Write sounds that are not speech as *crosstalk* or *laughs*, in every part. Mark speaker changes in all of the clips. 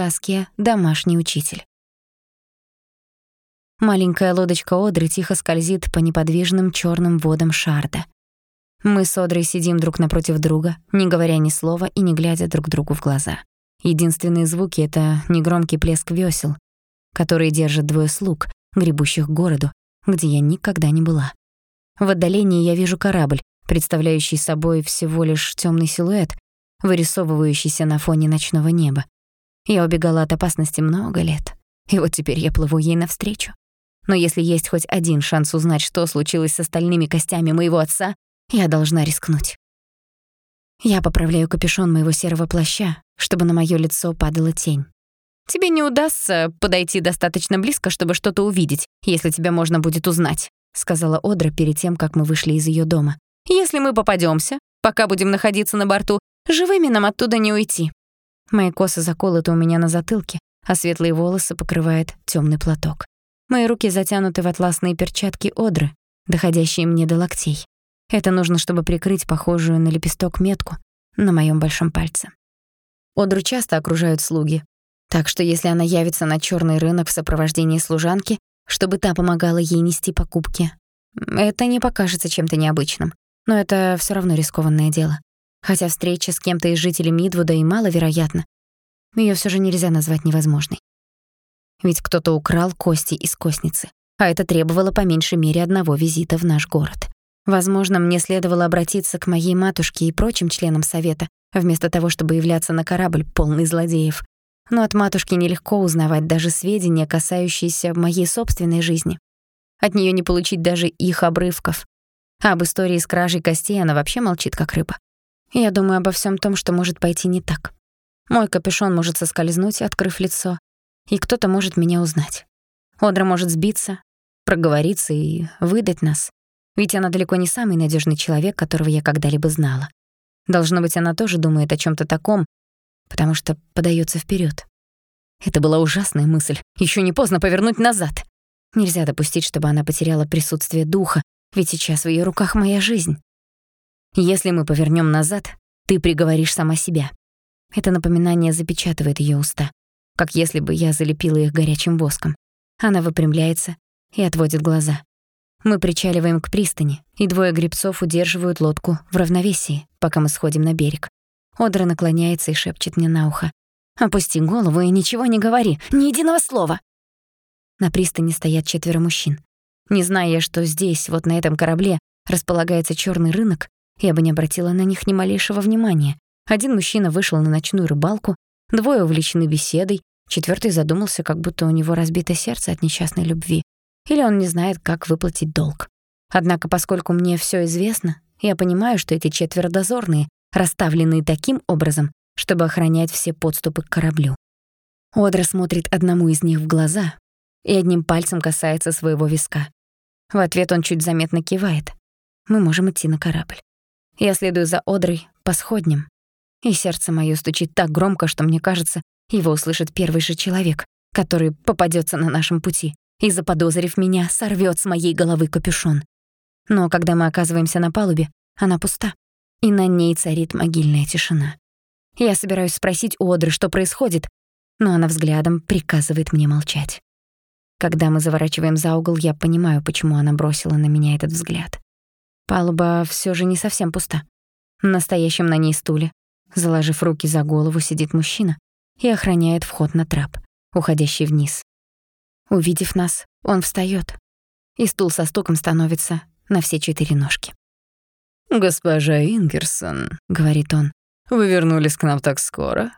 Speaker 1: Саския — домашний учитель. Маленькая лодочка Одры тихо скользит по неподвижным чёрным водам Шарда. Мы с Одрой сидим друг напротив друга, не говоря ни слова и не глядя друг другу в глаза. Единственные звуки — это негромкий плеск вёсел, которые держат двое слуг, гребущих к городу, где я никогда не была. В отдалении я вижу корабль, представляющий собой всего лишь тёмный силуэт, вырисовывающийся на фоне ночного неба. Я убегала от опасности много лет, и вот теперь я плыву ей навстречу. Но если есть хоть один шанс узнать, что случилось с остальными костями моего отца, я должна рискнуть. Я поправляю капюшон моего серого плаща, чтобы на моё лицо падала тень. Тебе не удастся подойти достаточно близко, чтобы что-то увидеть, если тебя можно будет узнать, сказала Одра перед тем, как мы вышли из её дома. Если мы попадёмся, пока будем находиться на борту, живыми нам оттуда не уйти. Мои косы заколоты у меня на затылке, а светлые волосы покрывает тёмный платок. Мои руки затянуты в атласные перчатки Одры, доходящие мне до локтей. Это нужно, чтобы прикрыть похожую на лепесток метку на моём большом пальце. Одру часто окружают слуги, так что если она явится на чёрный рынок в сопровождении служанки, чтобы та помогала ей нести покупки, это не покажется чем-то необычным. Но это всё равно рискованное дело. Хотя встреча с кем-то из жителей Мидвуда и маловероятна, её всё же нельзя назвать невозможной. Ведь кто-то украл кости из костницы, а это требовало по меньшей мере одного визита в наш город. Возможно, мне следовало обратиться к моей матушке и прочим членам совета, вместо того, чтобы являться на корабль полный злодеев. Но от матушки нелегко узнавать даже сведения, касающиеся моей собственной жизни. От неё не получить даже их обрывков. А об истории с кражей костей она вообще молчит, как рыба. Я думаю обо всём том, что может пойти не так. Мой капюшон может соскользнуть, открыв лицо, и кто-то может меня узнать. Одра может сбиться, проговориться и выдать нас. Ведь она далеко не самый надежный человек, которого я когда-либо знала. Должно быть, она тоже думает о чем то таком, потому что подается вперед. Это была ужасная мысль. Еще не поздно повернуть назад. Нельзя допустить, чтобы она потеряла присутствие духа, ведь сейчас в ее руках моя жизнь. Если мы повернем назад, ты приговоришь сама себя. Это напоминание запечатывает ее уста, как если бы я залепила их горячим воском. Она выпрямляется и отводит глаза. Мы причаливаем к пристани, и двое гребцов удерживают лодку в равновесии, пока мы сходим на берег. Одра наклоняется и шепчет мне на ухо. «Опусти голову и ничего не говори, ни единого слова!» На пристани стоят четверо мужчин. Не зная, что здесь, вот на этом корабле, располагается чёрный рынок, я бы не обратила на них ни малейшего внимания. Один мужчина вышел на ночную рыбалку, двое увлечены беседой, четвёртый задумался, как будто у него разбито сердце от несчастной любви. Или он не знает, как выплатить долг. Однако, поскольку мне всё известно, я понимаю, что эти четверо дозорные, расставленные таким образом, чтобы охранять все подступы к кораблю. Одра смотрит одному из них в глаза и одним пальцем касается своего виска. В ответ он чуть заметно кивает. Мы можем идти на корабль. Я следую за Одрой по сходням, и сердце моё стучит так громко, что мне кажется, его услышит первый же человек, который попадётся на нашем пути и, заподозрив меня, сорвёт с моей головы капюшон. Но когда мы оказываемся на палубе, она пуста, и на ней царит могильная тишина. Я собираюсь спросить у Одры, что происходит, но она взглядом приказывает мне молчать. Когда мы заворачиваем за угол, я понимаю, почему она бросила на меня этот взгляд. Палуба всё же не совсем пуста. На стоящем на ней стуле, заложив руки за голову, сидит мужчина и охраняет вход на трап, уходящий вниз. Увидев нас, он встаёт, и стул со стуком становится на все четыре ножки.
Speaker 2: «Госпожа Ингерсон», — говорит он, — «вы вернулись к нам так скоро?»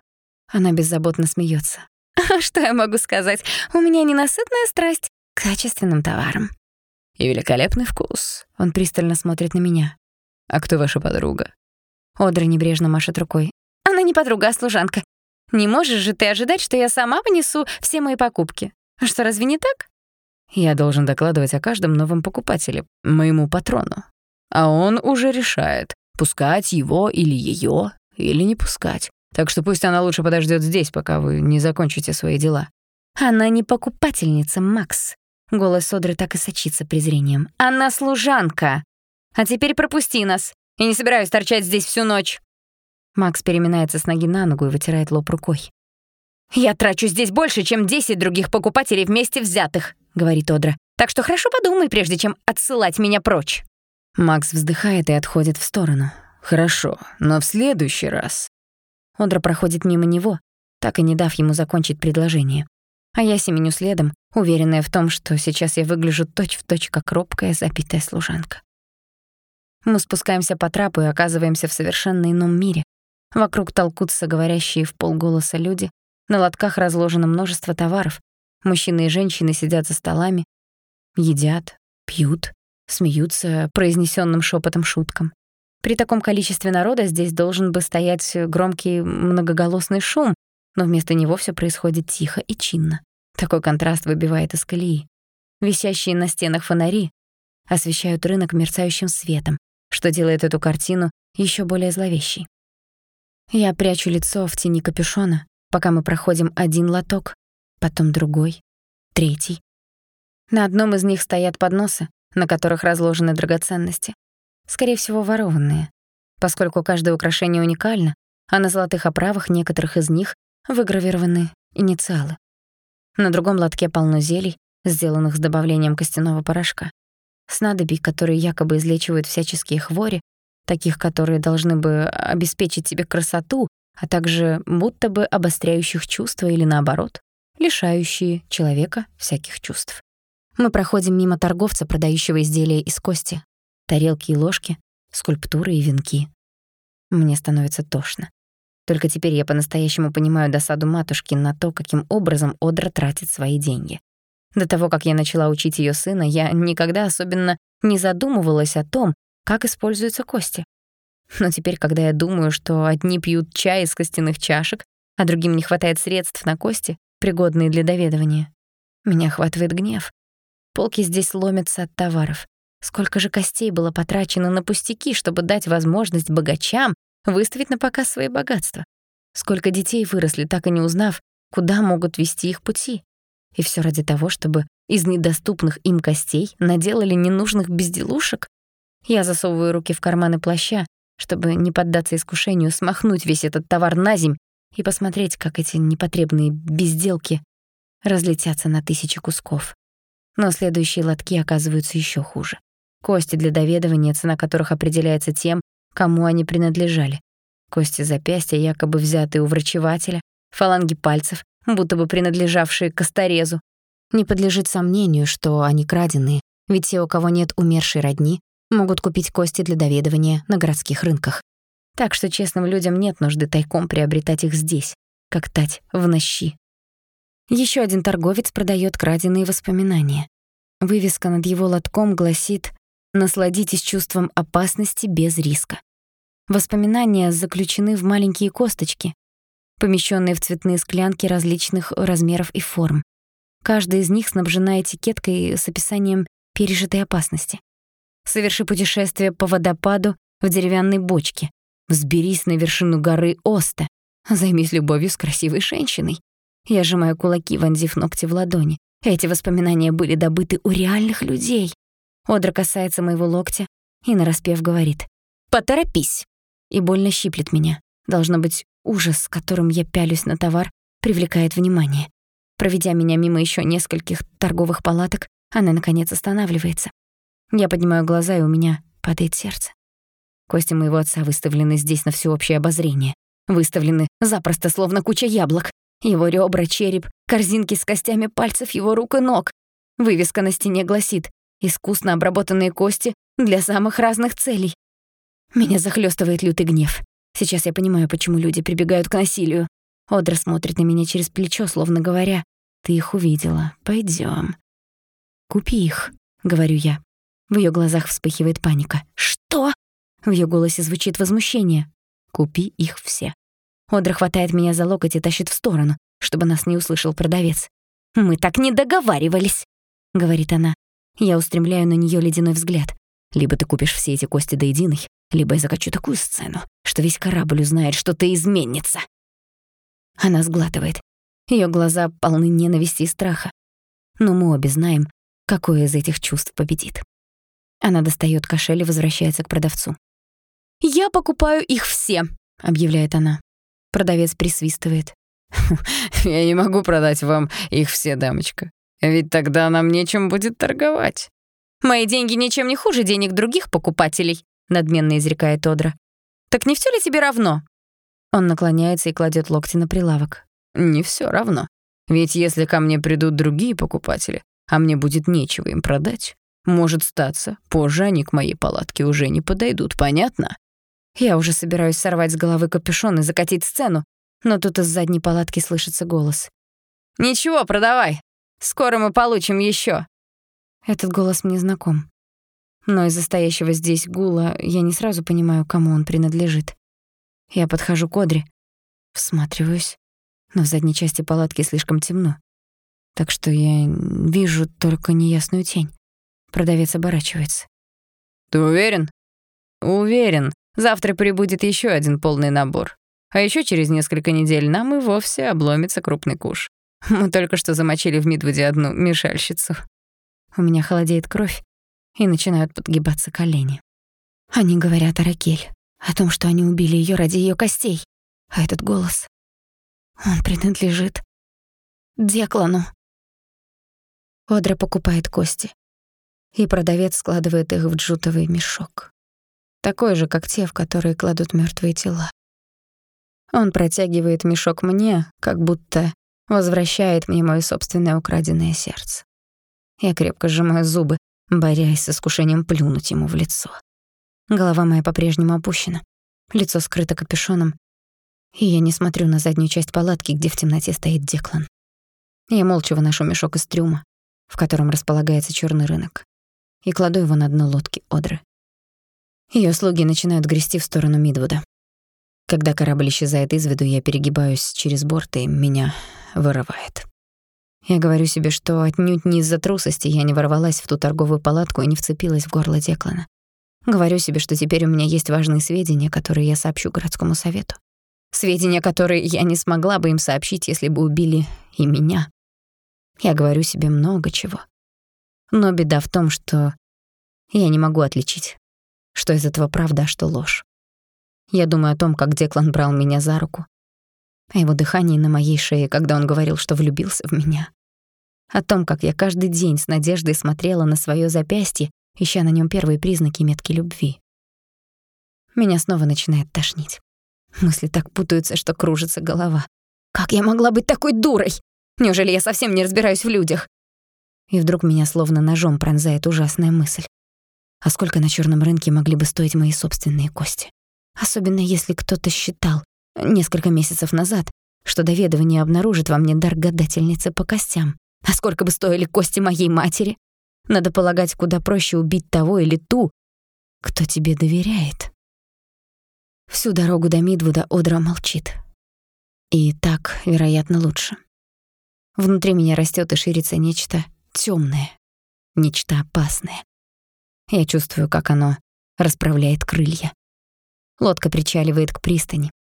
Speaker 1: Она беззаботно смеётся. «А что я могу сказать? У меня ненасытная страсть к качественным товарам».
Speaker 2: «И великолепный вкус».
Speaker 1: Он пристально смотрит на меня.
Speaker 2: «А кто ваша подруга?»
Speaker 1: Одра небрежно машет рукой. «Она не подруга, а служанка. Не можешь же ты ожидать, что я сама понесу все мои покупки. Что, разве не так?»
Speaker 2: «Я должен докладывать о каждом новом покупателе, моему патрону. А он уже решает, пускать его или её, или не пускать. Так что пусть она лучше подождёт здесь, пока вы не закончите свои дела».
Speaker 1: «Она не покупательница, Макс». Голос Содры так и сочится презрением. «Она служанка. А теперь пропусти нас. Я не собираюсь торчать здесь всю ночь». Макс переминается с ноги на ногу и вытирает лоб рукой. «Я трачу здесь больше, чем 10 других покупателей вместе взятых», — говорит Одра. «Так что хорошо подумай, прежде чем отсылать меня прочь».
Speaker 2: Макс вздыхает и отходит в сторону. «Хорошо, но в следующий раз...»
Speaker 1: Одра проходит мимо него, так и не дав ему закончить предложение. А я семеню следом, уверенная в том, что сейчас я выгляжу точь-в-точь точь как робкая, запитая служанка. Мы спускаемся по трапу и оказываемся в совершенно ином мире. Вокруг толкутся говорящие в полголоса люди, на лотках разложено множество товаров. Мужчины и женщины сидят за столами, едят, пьют, смеются произнесенным шепотом шуткам. При таком количестве народа здесь должен бы стоять громкий многоголосный шум, но вместо него все происходит тихо и чинно. Такой контраст выбивает из колеи. Висящие на стенах фонари освещают рынок мерцающим светом, что делает эту картину еще более зловещей. Я прячу лицо в тени капюшона, пока мы проходим один лоток, потом другой, третий. На одном из них стоят подносы, на которых разложены драгоценности. Скорее всего, ворованные, поскольку каждое украшение уникально, а на золотых оправах некоторых из них выгравированы инициалы. На другом лотке полно зелий, сделанных с добавлением костяного порошка. Снадобий, которые якобы излечивают всяческие хвори, таких, которые должны бы обеспечить тебе красоту, а также будто бы обостряющих чувства или наоборот, лишающие человека всяких чувств. Мы проходим мимо торговца, продающего изделия из кости, тарелки и ложки, скульптуры и венки. Мне становится тошно. Только теперь я по-настоящему понимаю досаду матушки на то, каким образом Одра тратит свои деньги. До того, как я начала учить ее сына, я никогда особенно не задумывалась о том, как используются кости. Но теперь, когда я думаю, что одни пьют чай из костяных чашек, а другим не хватает средств на кости, пригодные для доведывания, меня охватывает гнев. Полки здесь ломятся от товаров. Сколько же костей было потрачено на пустяки, чтобы дать возможность богачам выставить на показ свои богатства. Сколько детей выросли, так и не узнав, куда могут вести их пути. И все ради того, чтобы из недоступных им костей наделали ненужных безделушек. Я засовываю руки в карманы плаща, чтобы не поддаться искушению смахнуть весь этот товар на земь и посмотреть, как эти непотребные безделки разлетятся на тысячи кусков. Но следующие лотки оказываются еще хуже. Кости для доведывания, цена которых определяется тем, кому они принадлежали. Кости запястья, якобы взятые у врачевателя, фаланги пальцев, будто бы принадлежавшие косторезу. Не подлежит сомнению, что они краденые, ведь те, у кого нет умершей родни, могут купить кости для доведывания на городских рынках. Так что честным людям нет нужды тайком приобретать их здесь, как тать в нощи. Еще один торговец продает краденые воспоминания. Вывеска над его лотком гласит «Насладитесь чувством опасности без риска». Воспоминания заключены в маленькие косточки, помещенные в цветные склянки различных размеров и форм. Каждая из них снабжена этикеткой с описанием пережитой опасности. Соверши путешествие по водопаду в деревянной бочке. Взберись на вершину горы Оста. Займись любовью с красивой женщиной. Я сжимаю кулаки, вонзив ногти в ладони. Эти воспоминания были добыты у реальных людей. Одра касается моего локтя и нараспев говорит «Поторопись!» и больно щиплет меня. Должно быть, ужас, которым я пялюсь на товар, привлекает внимание. Проведя меня мимо еще нескольких торговых палаток, она, наконец, останавливается. Я поднимаю глаза, и у меня падает сердце. Кости моего отца выставлены здесь на всеобщее обозрение. Выставлены запросто, словно куча яблок. Его ребра, череп, корзинки с костями пальцев его рук и ног. Вывеска на стене гласит «Искусно обработанные кости для самых разных целей». Меня захлестывает лютый гнев. Сейчас я понимаю, почему люди прибегают к насилию. Одра смотрит на меня через плечо, словно говоря, «Ты их увидела, пойдем. «Купи их», — говорю я. В ее глазах вспыхивает паника. «Что?» В ее голосе звучит возмущение. «Купи их все». Одра хватает меня за локоть и тащит в сторону, чтобы нас не услышал продавец. «Мы так не договаривались», — говорит она. Я устремляю на нее ледяной взгляд. «Либо ты купишь все эти кости до единой, либо я закачу такую сцену, что весь корабль узнает, что ты изменница». Она сглатывает. Ее глаза полны ненависти и страха. Но мы обе знаем, какое из этих чувств победит. Она достает кошель и возвращается к продавцу. «Я покупаю их все», — объявляет она. Продавец присвистывает. *laughs*
Speaker 2: Я не могу продать вам их все, дамочка. Ведь тогда нам нечем будет торговать.
Speaker 1: Мои деньги ничем не хуже денег других покупателей, надменно изрекает Одра. Так не все ли тебе равно? Он наклоняется и кладет локти на прилавок.
Speaker 2: Не все равно. Ведь если ко мне придут другие покупатели, а мне будет нечего им продать, может статься, позже они к моей палатке уже не подойдут, понятно?
Speaker 1: Я уже собираюсь сорвать с головы капюшон и закатить сцену, но тут из задней палатки слышится голос. «Ничего, продавай. Скоро мы получим еще. Этот голос мне знаком. Но из-за стоящего здесь гула я не сразу понимаю, кому он принадлежит. Я подхожу к Одре, всматриваюсь, но в задней части палатки слишком темно, так что я вижу только неясную тень. Продавец оборачивается.
Speaker 2: «Ты уверен?» «Уверен. Завтра прибудет еще один полный набор. А еще через несколько недель нам и вовсе обломится крупный куш. Мы только что замочили в Мидвуде одну мешальщицу».
Speaker 1: У меня холодеет кровь, и начинают подгибаться колени. Они говорят о Ракель, о том, что они убили ее ради ее костей. А этот голос, он принадлежит Деклану. Одра покупает кости, и продавец складывает их в джутовый мешок. Такой же, как те, в которые кладут мертвые тела. Он протягивает мешок мне, как будто возвращает мне моё собственное украденное сердце. Я крепко сжимаю зубы, борясь с искушением плюнуть ему в лицо. Голова моя по-прежнему опущена, лицо скрыто капюшоном, и я не смотрю на заднюю часть палатки, где в темноте стоит Деклан. Я молча выношу мешок из трюма, в котором располагается черный рынок, и кладу его на дно лодки Одры. Ее слуги начинают грести в сторону Мидвуда. Когда корабль исчезает из виду, я перегибаюсь через борт, и меня вырывает. Я говорю себе, что отнюдь не из-за трусости я не ворвалась в ту торговую палатку и не вцепилась в горло Деклана. Говорю себе, что теперь у меня есть важные сведения, которые я сообщу городскому совету. Сведения, которые я не смогла бы им сообщить, если бы убили и меня. Я говорю себе много чего. Но беда в том, что я не могу отличить, что из этого правда, а что ложь. Я думаю о том, как Деклан брал меня за руку, о его дыхании на моей шее, когда он говорил, что влюбился в меня. О том, как я каждый день с надеждой смотрела на своё запястье, ища на нём первые признаки метки любви. Меня снова начинает тошнить. Мысли так путаются, что кружится голова. Как я могла быть такой дурой? Неужели я совсем не разбираюсь в людях? И вдруг меня словно ножом пронзает ужасная мысль. А сколько на чёрном рынке могли бы стоить мои собственные кости? Особенно если кто-то считал, несколько месяцев назад, что доведование обнаружит во мне дар гадательницы по костям. А сколько бы стоили кости моей матери? Надо полагать, куда проще убить того или ту, кто тебе доверяет. Всю дорогу до Мидвуда Одра молчит. И так, вероятно, лучше. Внутри меня растет и ширится нечто темное, нечто опасное. Я чувствую, как оно расправляет крылья. Лодка причаливает к пристани.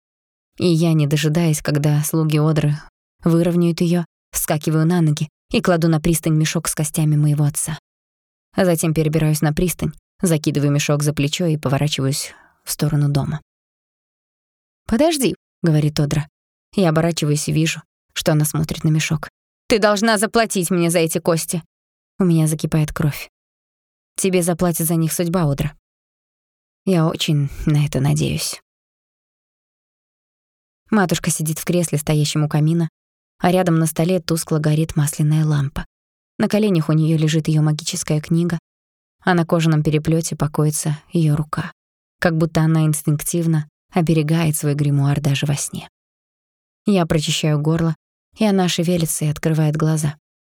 Speaker 1: И я, не дожидаясь, когда слуги Одры выровняют её, вскакиваю на ноги и кладу на пристань мешок с костями моего отца. А затем перебираюсь на пристань, закидываю мешок за плечо и поворачиваюсь в сторону дома. «Подожди», — говорит Одра. Я оборачиваюсь и вижу, что она смотрит на мешок. «Ты должна заплатить мне за эти кости». У меня закипает кровь. Тебе заплатит за них судьба, Одра. Я очень на это надеюсь. Матушка сидит в кресле, стоящем у камина, а рядом на столе тускло горит масляная лампа. На коленях у неё лежит её магическая книга, а на кожаном переплёте покоится её рука, как будто она инстинктивно оберегает свой гримуар даже во сне. Я прочищаю горло, и она шевелится и открывает глаза.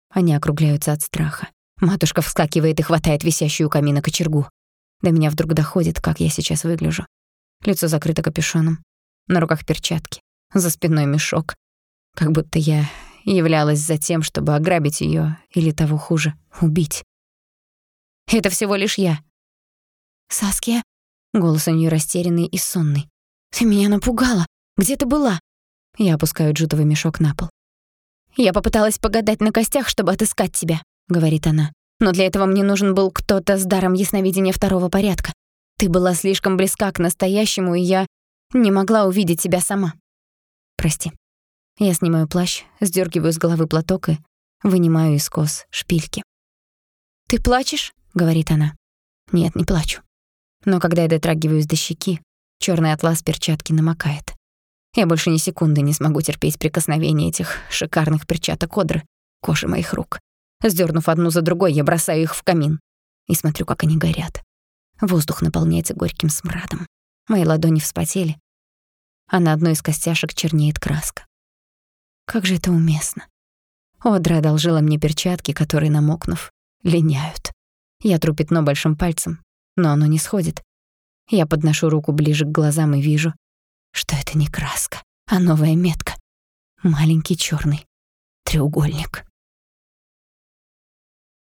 Speaker 1: Они округляются от страха. Матушка вскакивает и хватает висящую у камина кочергу. До меня вдруг доходит, как я сейчас выгляжу. Лицо закрыто капюшоном, на руках перчатки, за спиной мешок. Как будто я являлась за тем, чтобы ограбить её или того хуже, убить. Это всего лишь я. «Саския?» — голос у неё растерянный и сонный. «Ты меня напугала! Где ты была?» Я опускаю джутовый мешок на пол. «Я попыталась погадать на костях, чтобы отыскать тебя», — говорит она. «Но для этого мне нужен был кто-то с даром ясновидения второго порядка. Ты была слишком близка к настоящему, и я не могла увидеть тебя сама. Прости. Я снимаю плащ, сдергиваю с головы платок и вынимаю из кос шпильки. «Ты плачешь?» — говорит она. «Нет, не плачу». Но когда я дотрагиваюсь до щеки, черный атлас перчатки намокает. Я больше ни секунды не смогу терпеть прикосновение этих шикарных перчаток Одры, кожи моих рук. Сдернув одну за другой, я бросаю их в камин и смотрю, как они горят. Воздух наполняется горьким смрадом. Мои ладони вспотели, а на одной из костяшек чернеет краска. Как же это уместно. Одра одолжила мне перчатки, которые, намокнув, линяют. Я тру пятно большим пальцем, но оно не сходит. Я подношу руку ближе к глазам и вижу, что это не краска, а новая метка. Маленький черный треугольник.